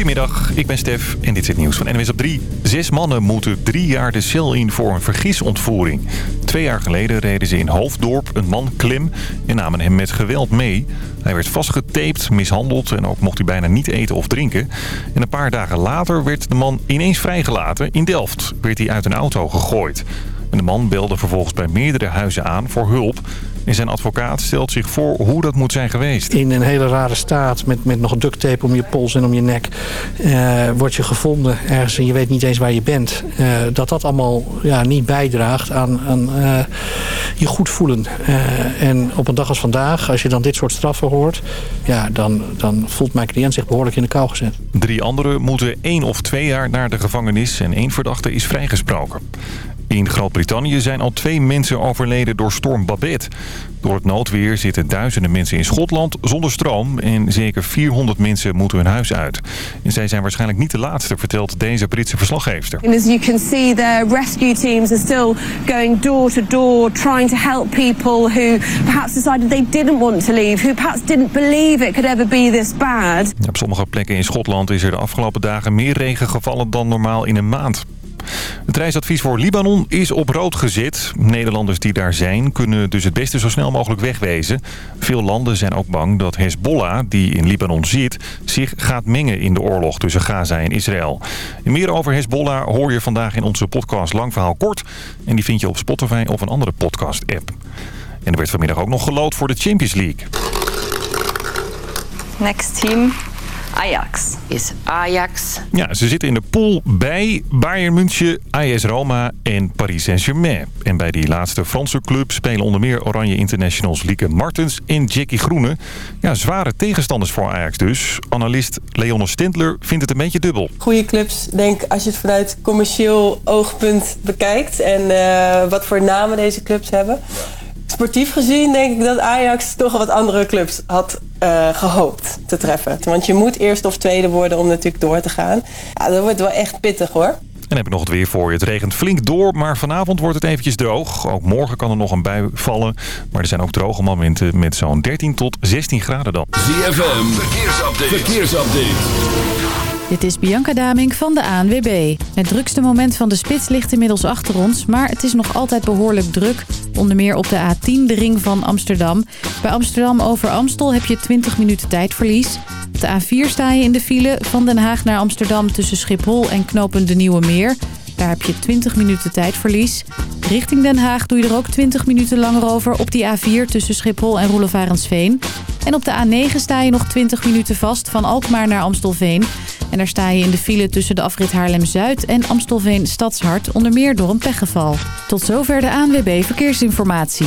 Goedemiddag, ik ben Stef en dit is het nieuws van NWS op 3. Zes mannen moeten drie jaar de cel in voor een vergisontvoering. Twee jaar geleden reden ze in Hoofddorp een man klim en namen hem met geweld mee. Hij werd vastgetaped, mishandeld en ook mocht hij bijna niet eten of drinken. En een paar dagen later werd de man ineens vrijgelaten. In Delft werd hij uit een auto gegooid. En de man belde vervolgens bij meerdere huizen aan voor hulp. En zijn advocaat stelt zich voor hoe dat moet zijn geweest. In een hele rare staat met, met nog duct tape om je pols en om je nek... Uh, word je gevonden ergens en je weet niet eens waar je bent. Uh, dat dat allemaal ja, niet bijdraagt aan, aan uh, je goed voelen. en op een dag als vandaag, als je dan dit soort straffen hoort... Ja, dan, dan voelt mijn cliënt zich behoorlijk in de kou gezet. Drie anderen moeten één of twee jaar naar de gevangenis... en één verdachte is vrijgesproken. In Groot-Brittannië zijn al twee mensen overleden door storm Babette. Door het noodweer zitten duizenden mensen in Schotland zonder stroom... en zeker 400 mensen moeten hun huis uit. En zij zijn waarschijnlijk niet de laatste, vertelt deze Britse verslaggeefster. And as you can see, the rescue teams are still going door to door... trying to help people who perhaps decided they didn't want to leave... who perhaps didn't believe it could ever be this bad. Op sommige plekken in Schotland is er de afgelopen dagen meer regen gevallen dan normaal in een maand. Het reisadvies voor Libanon is op rood gezet. Nederlanders die daar zijn kunnen dus het beste zo snel mogelijk wegwezen. Veel landen zijn ook bang dat Hezbollah, die in Libanon zit... zich gaat mengen in de oorlog tussen Gaza en Israël. Meer over Hezbollah hoor je vandaag in onze podcast Lang Verhaal Kort. En die vind je op Spotify of een andere podcast-app. En er werd vanmiddag ook nog gelood voor de Champions League. Next team, Ajax is Ajax. Ja, ze zitten in de pool bij Bayern München, AS Roma en Paris Saint-Germain. En bij die laatste Franse club spelen onder meer Oranje Internationals Lieke Martens en Jackie Groene. Ja, zware tegenstanders voor Ajax dus. Analist Leonne Stendler vindt het een beetje dubbel. Goede clubs, denk als je het vanuit commercieel oogpunt bekijkt en uh, wat voor namen deze clubs hebben sportief gezien denk ik dat Ajax toch wat andere clubs had uh, gehoopt te treffen. Want je moet eerst of tweede worden om natuurlijk door te gaan. Ja, dat wordt wel echt pittig hoor. En heb ik nog het weer voor je. Het regent flink door, maar vanavond wordt het eventjes droog. Ook morgen kan er nog een bui vallen. Maar er zijn ook droge momenten met zo'n 13 tot 16 graden dan. ZFM, verkeersupdate. verkeersupdate. Dit is Bianca Daming van de ANWB. Het drukste moment van de spits ligt inmiddels achter ons... maar het is nog altijd behoorlijk druk. Onder meer op de A10, de ring van Amsterdam. Bij Amsterdam over Amstel heb je 20 minuten tijdverlies. Op de A4 sta je in de file van Den Haag naar Amsterdam... tussen Schiphol en knopen de Nieuwe Meer... Daar heb je 20 minuten tijdverlies. Richting Den Haag doe je er ook 20 minuten langer over op die A4 tussen Schiphol en Roelevarensveen. En op de A9 sta je nog 20 minuten vast van Alkmaar naar Amstelveen. En daar sta je in de file tussen de afrit Haarlem-Zuid en Amstelveen Stadshart, onder meer door een pechgeval. Tot zover de ANWB Verkeersinformatie.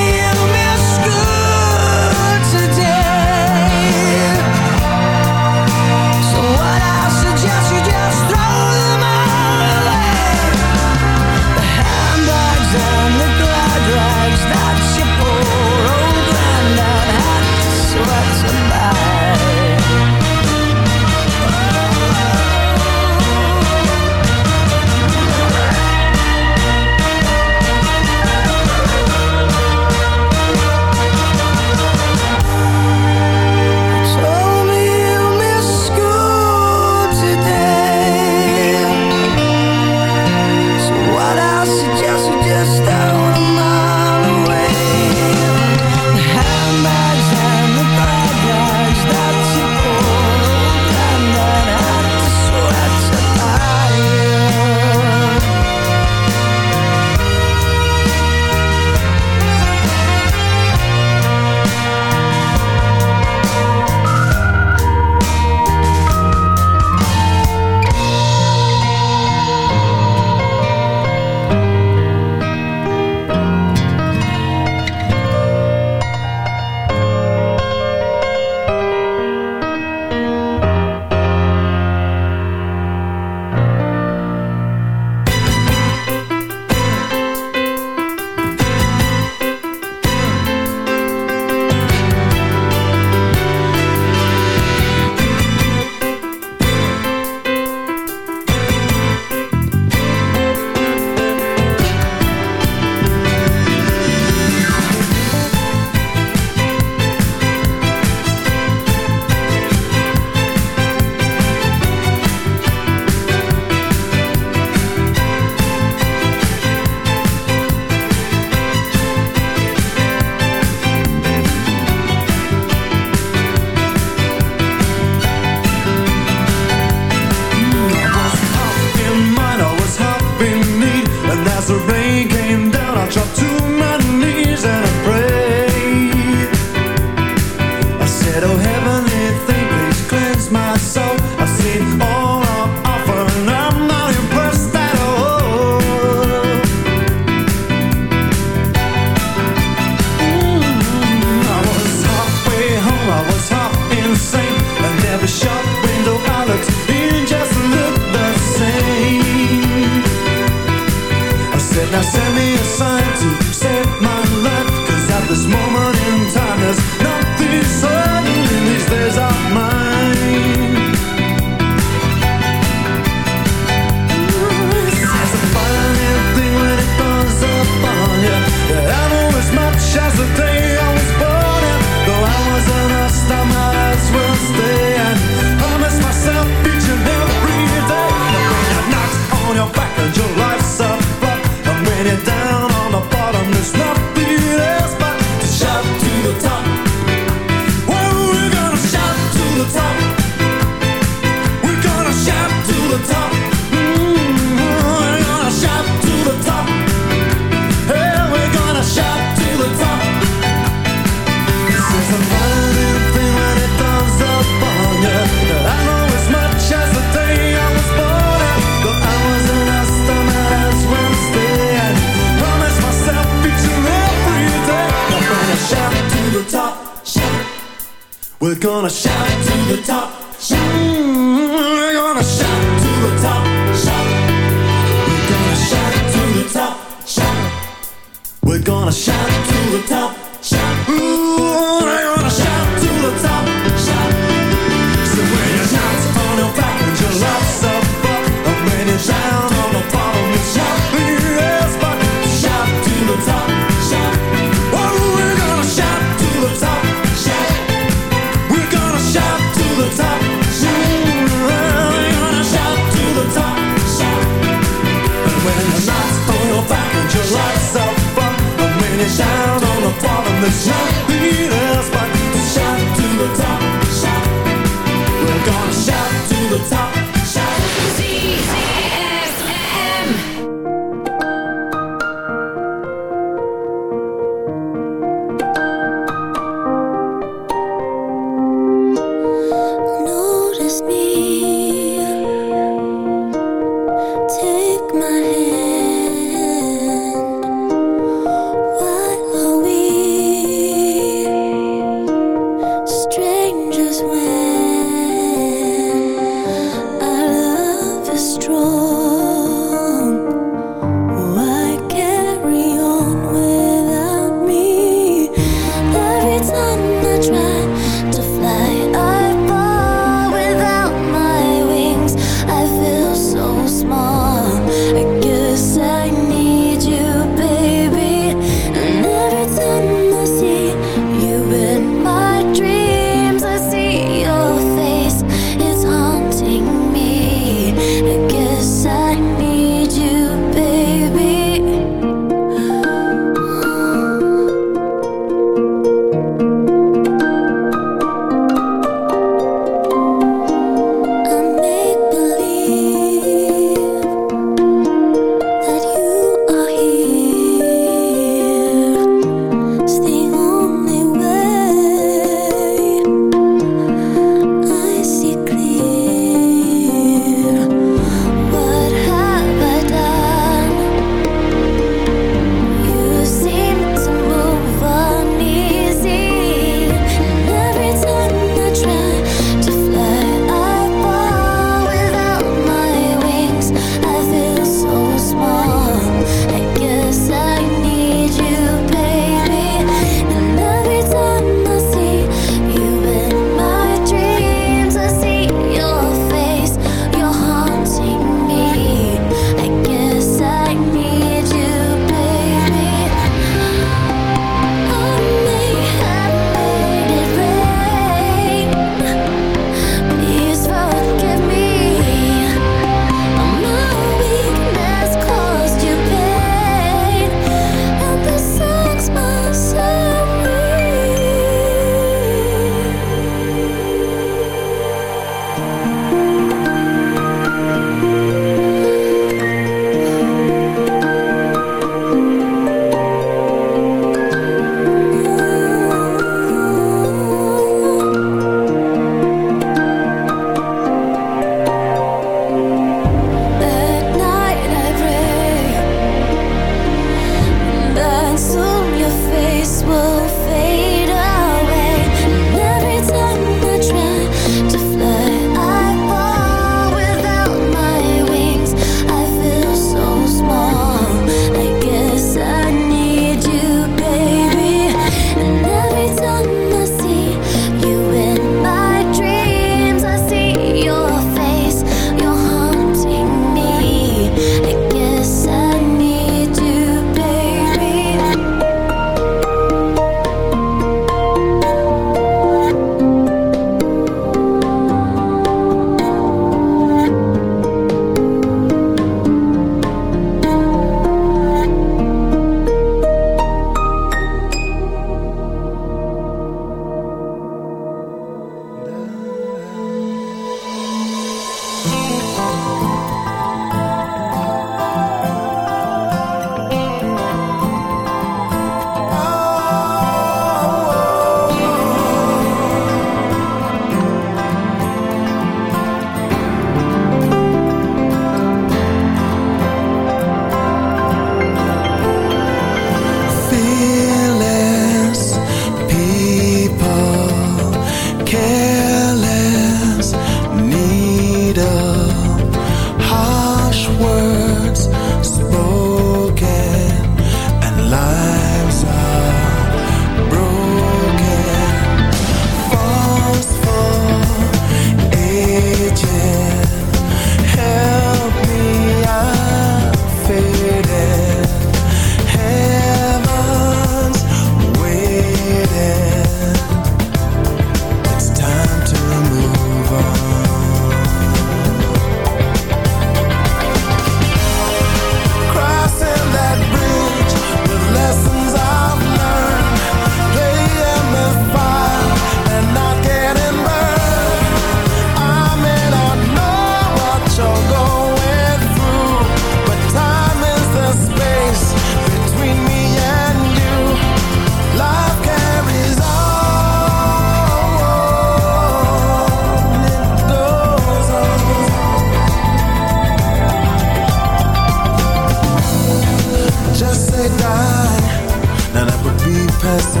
just a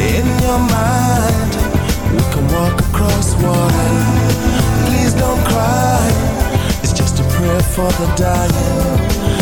In your mind. We can walk across water. Please don't cry. It's just a prayer for the dying.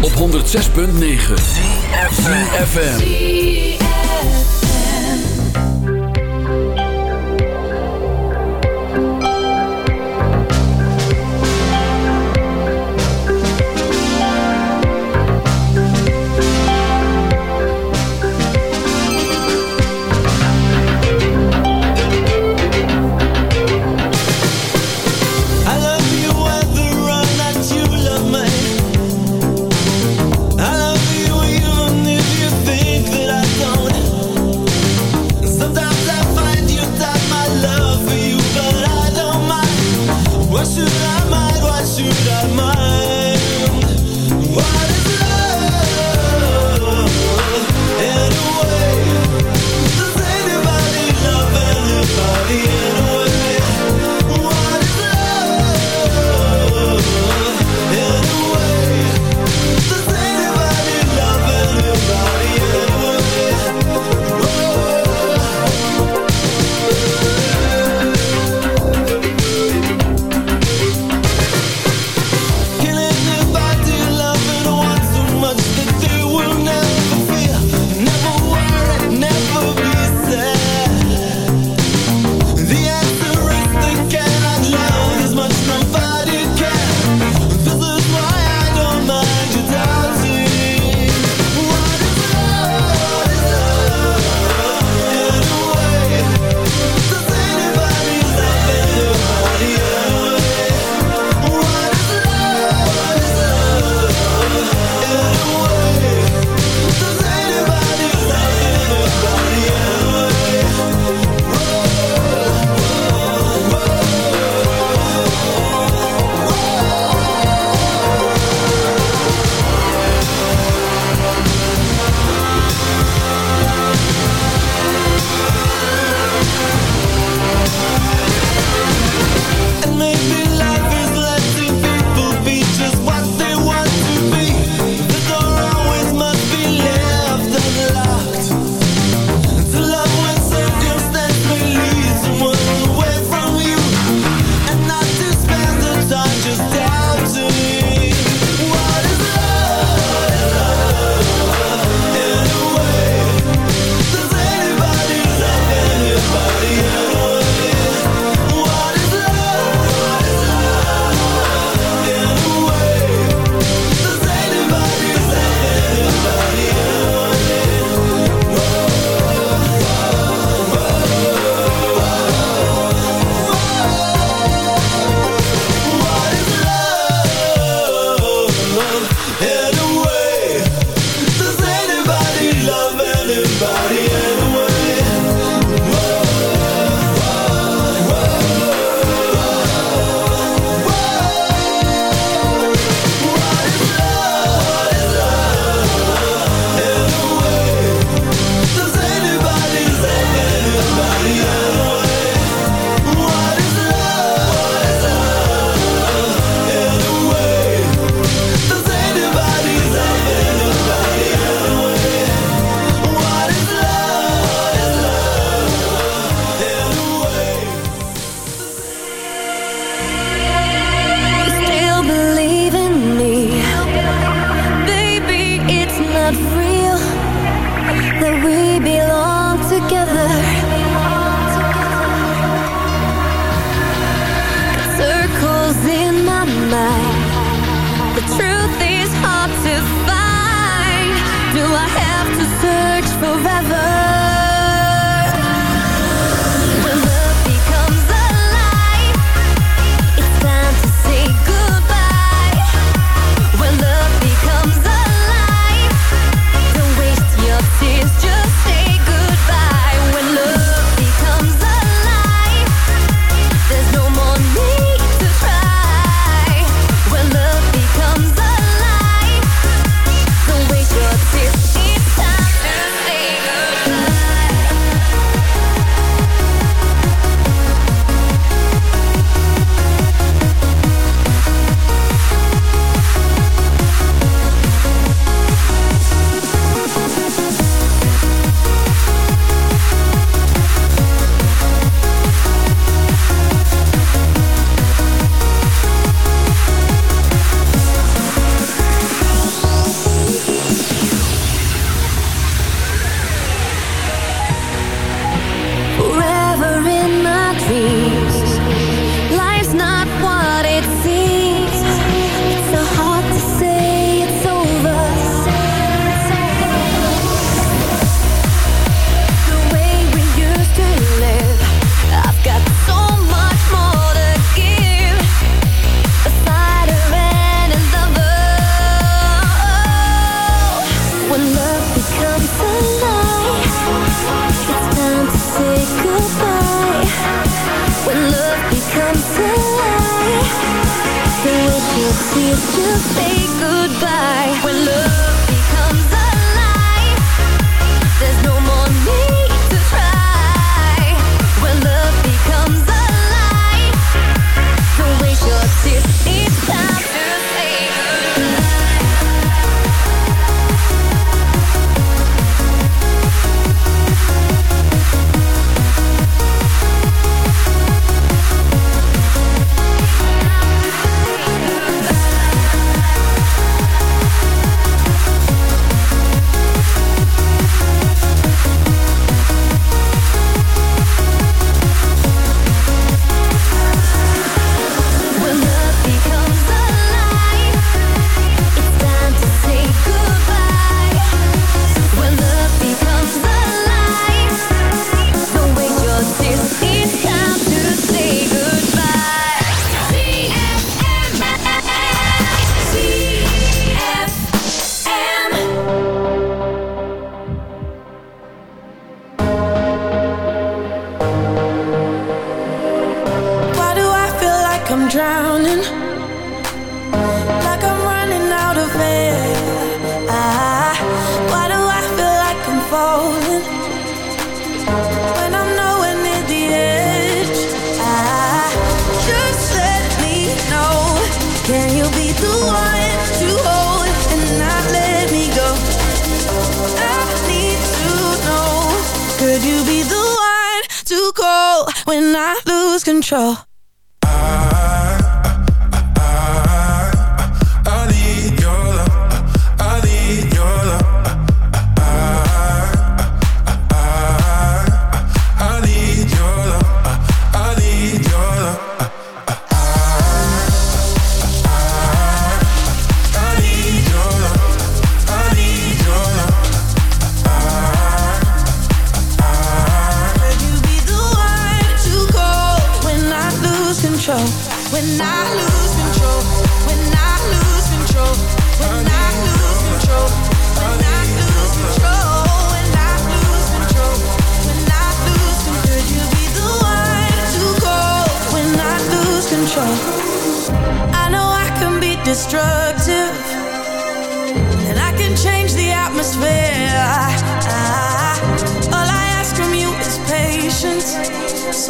op 106.9. FM.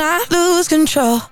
I lose control.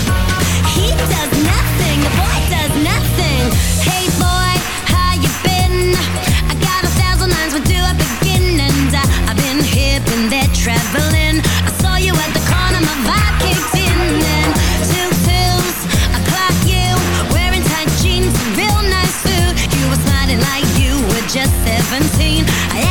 17. I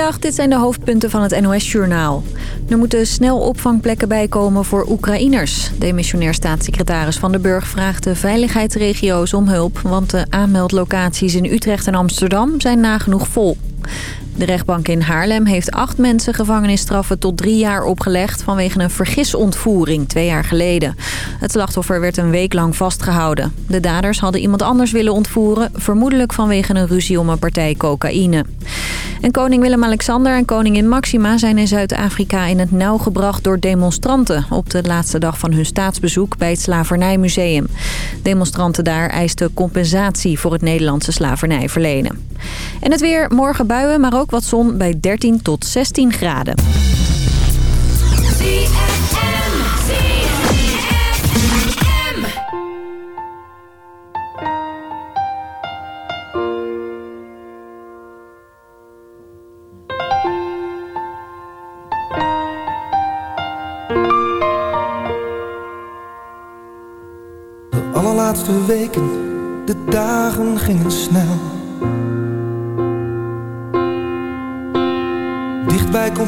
Dit zijn de hoofdpunten van het NOS-journaal. Er moeten snel opvangplekken bijkomen voor Oekraïners. Demissionair staatssecretaris Van den Burg vraagt de veiligheidsregio's om hulp... want de aanmeldlocaties in Utrecht en Amsterdam zijn nagenoeg vol rechtbank in Haarlem heeft acht mensen gevangenisstraffen tot drie jaar opgelegd... vanwege een vergisontvoering twee jaar geleden. Het slachtoffer werd een week lang vastgehouden. De daders hadden iemand anders willen ontvoeren... vermoedelijk vanwege een ruzie om een partij cocaïne. En koning Willem-Alexander en koningin Maxima zijn in Zuid-Afrika in het nauw gebracht door demonstranten... op de laatste dag van hun staatsbezoek bij het Slavernijmuseum. Demonstranten daar eisten compensatie voor het Nederlandse slavernijverlenen. En het weer, morgen buien, maar ook wat zon bij 13 tot 16 graden.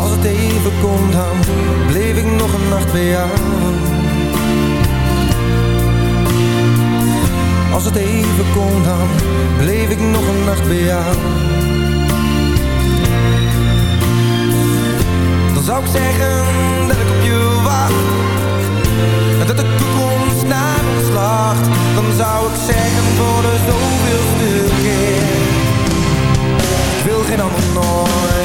Als het even kon, dan bleef ik nog een nacht bij jou Als het even kon, dan bleef ik nog een nacht bij jou. Dan zou ik zeggen dat ik op je wacht. En dat de toekomst naar ons lacht. Dan zou ik zeggen voor de zoveelste geen ander nooit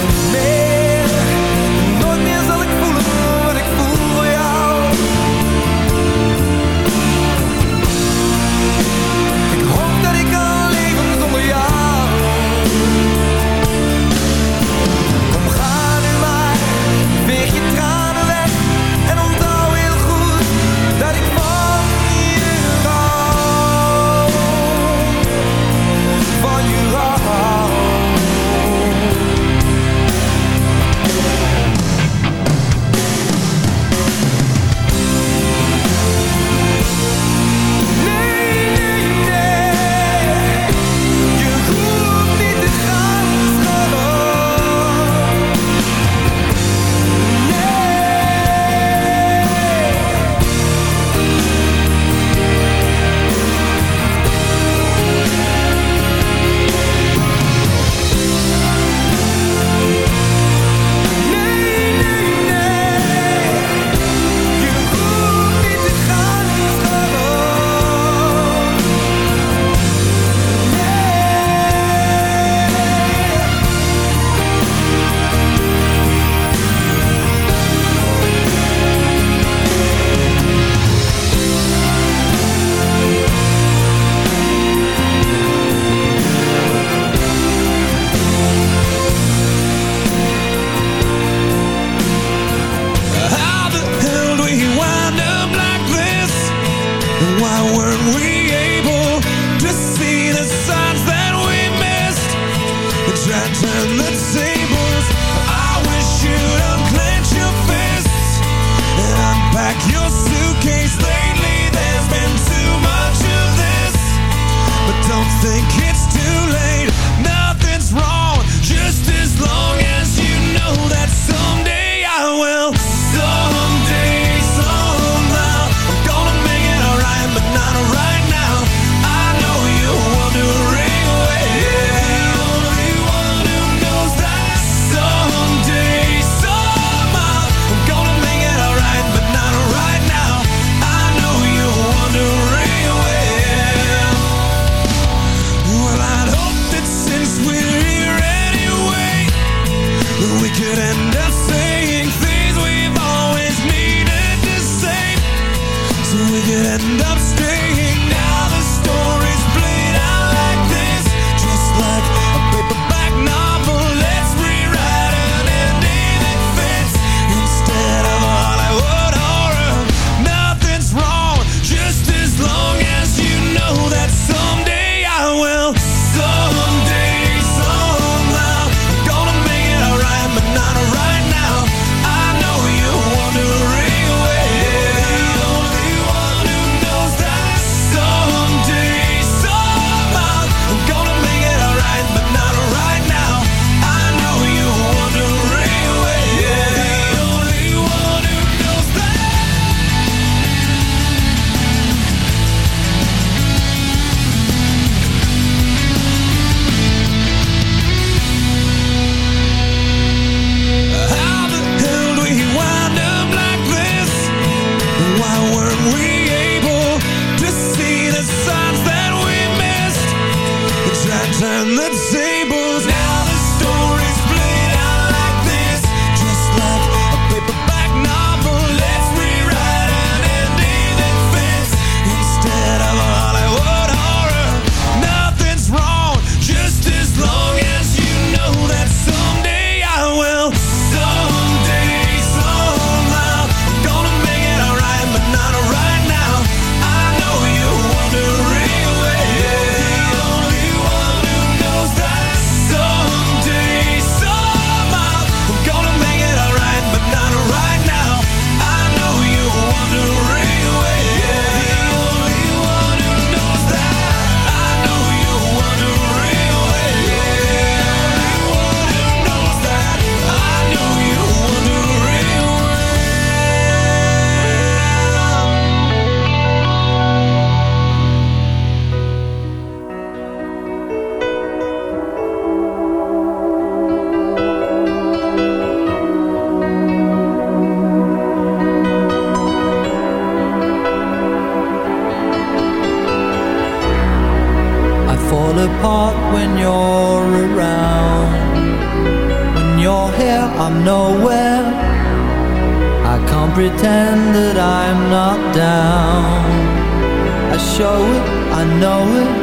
I show it, I know it.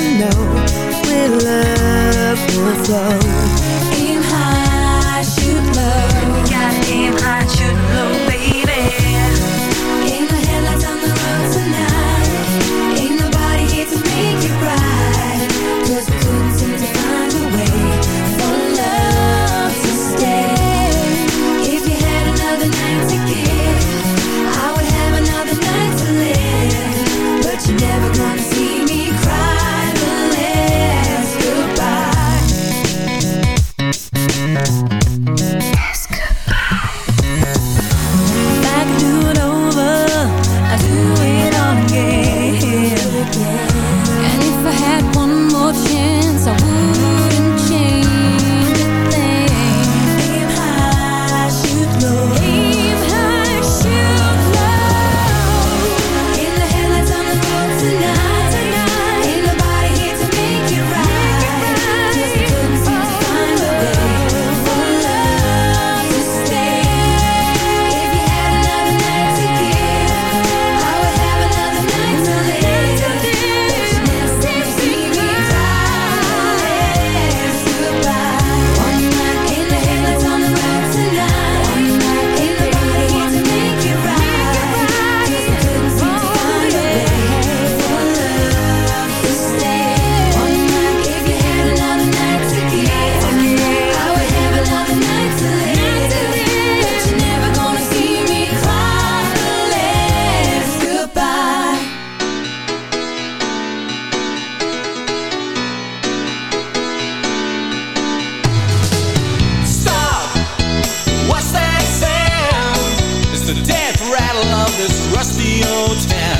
We know where love will flow. Aim high, shoot low. We gotta aim high, shoot this rusty old town.